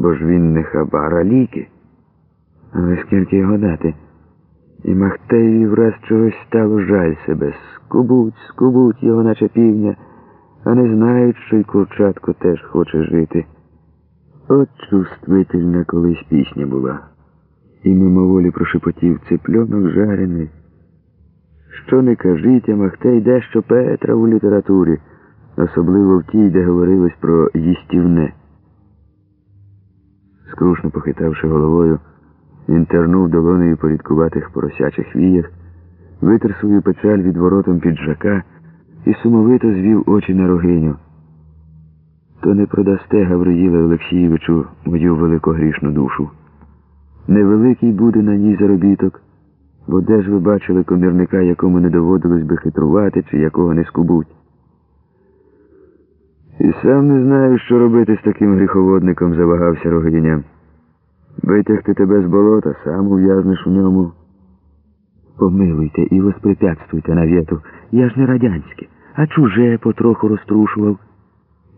бо ж він не хабар, а ліки. Але скільки його дати? І Махтеєві враз чогось стало жаль себе. Скубуть, скубуть його, наче півня, а не знають, що й курчатко теж хоче жити. От чувствительна колись пісня була. І мимоволі прошепотів цыпленок жарений. Що не кажіть, а Махтей дещо Петра у літературі, особливо в тій, де говорилось про їстівне. Скрушно похитавши головою, він тернув долонею по рідкуватих поросячих віях, витер свою печаль від воротом піджака і сумовито звів очі на рогиню. То не продасте, Гавриїле Олексійовичу, мою великогрішну душу. Невеликий буде на ній заробіток, бо де ж ви бачили комірника, якому не доводилось би хитрувати чи якого не скубуть. І сам не знаю, що робити з таким гріховодником, завагався рогиня. Витягти тебе з болота, сам ув'язнеш у ньому. Помилуйте і воспрепятствуйте навіту. Я ж не радянське, а чуже потроху розтрушував.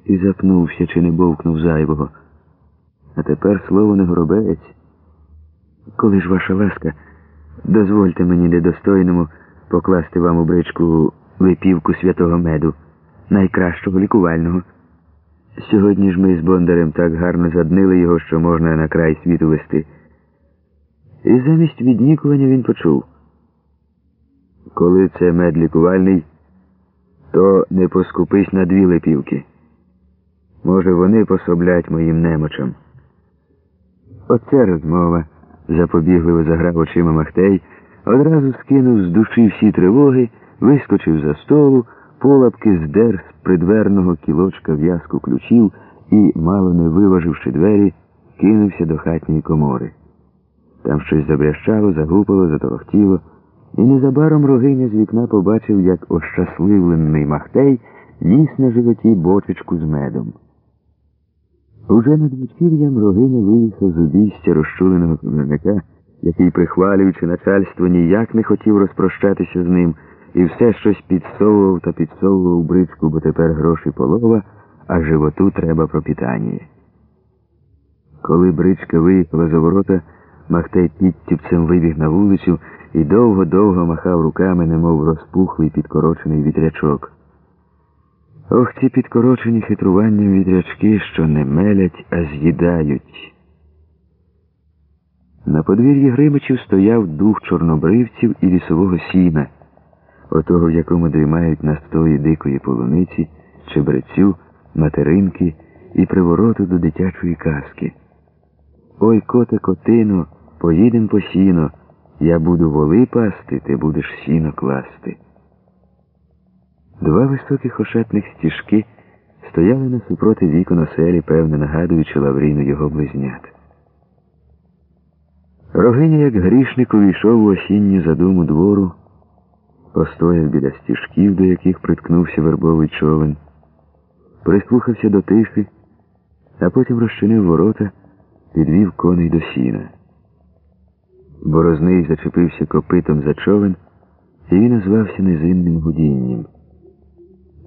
І запнувся, чи не бовкнув зайвого. А тепер слово не горобець. Коли ж ваша ласка, дозвольте мені недостойному покласти вам у бричку липівку святого меду, найкращого лікувального. Сьогодні ж ми з Бондарем так гарно заднили його, що можна на край світу вести. І замість віднікування він почув. Коли це мед лікувальний, то не поскупись на дві липівки. Може, вони пособлять моїм немочам. Оце розмова, запобігливо заграв очима Махтей, одразу скинув з душі всі тривоги, вискочив за столу, полапки здер з придверного кілочка в'язку ключів і, мало не виваживши двері, кинувся до хатньої комори. Там щось забрящало, загупало, заторохтіло, і незабаром рогиня з вікна побачив, як ощасливлений Махтей ніс на животі бочечку з медом. Уже над вечір'ям рогиня виїхав з обійстя розчуленого комірника, який, прихвалюючи начальство, ніяк не хотів розпрощатися з ним, і все щось підсовував та підсовував бричку, бо тепер гроші полова, а животу треба пропітання. Коли бричка виїхала за ворота, Махтей підтіпцем вибіг на вулицю і довго-довго махав руками, немов розпухлий підкорочений вітрячок. Ох, ці підкорочені хитруванням вітрячки, що не мелять, а з'їдають. На подвір'ї Гримичів стояв дух чорнобривців і лісового сіна, отого, в якому дрімають настої дикої полуниці, чебрецю, материнки і привороту до дитячої казки. Ой, коте котино, поїдем по сіно, я буду воли пасти, ти будеш сіно класти. Два високих ошатних стіжки стояли насупроти вікон оселі, певне, нагадуючи Лавріну його близнят. Рогиня, як грішник, увійшов у осінню задуму двору, постояв біля стіжків, до яких приткнувся вербовий човен, прислухався до тиші, а потім розчинив ворота, підвів коней до сіна. Борозний зачепився копитом за човен, і він озвався низинним гудінням.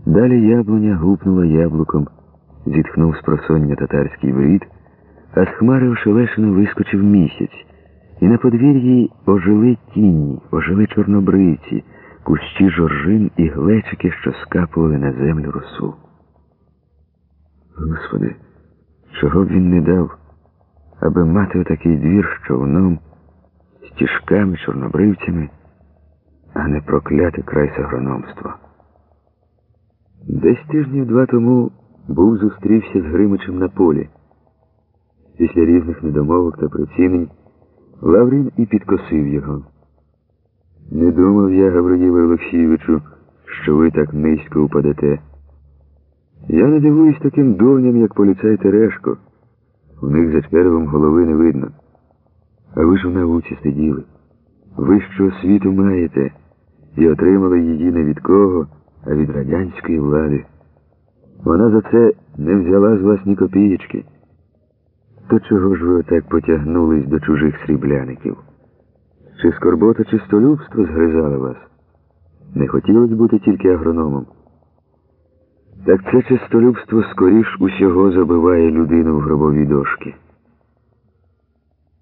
Далі яблуня гупнула яблуком, зітхнув з просоння татарський брід, а з хмари ошелешено вискочив місяць, і на подвір'ї ожили тіні, ожили чорнобривці, кущі жоржин і глечики, що скапували на землю росу. Господи, чого б він не дав, аби мати отакий двір з човном, стіжками, чорнобривцями, а не прокляти край агрономства. Десь тижнів два тому був зустрівся з Гримичем на полі. Після різних недомовок та прицінень Лаврін і підкосив його. Не думав я, Гавриїле Олексійовичу, що ви так низько упадете. Я не дивуюсь таким дурням, як поліцай Терешко. У них за червом голови не видно. А ви ж в науці сиділи. Ви що світу маєте і отримали її не від кого а від радянської влади. Вона за це не взяла з вас ні копієчки. То чого ж ви отак потягнулись до чужих срібляників? Чи скорбота чистолюбство згризала вас? Не хотілося бути тільки агрономом. Так це чистолюбство скоріш усього забиває людину в гробові дошки.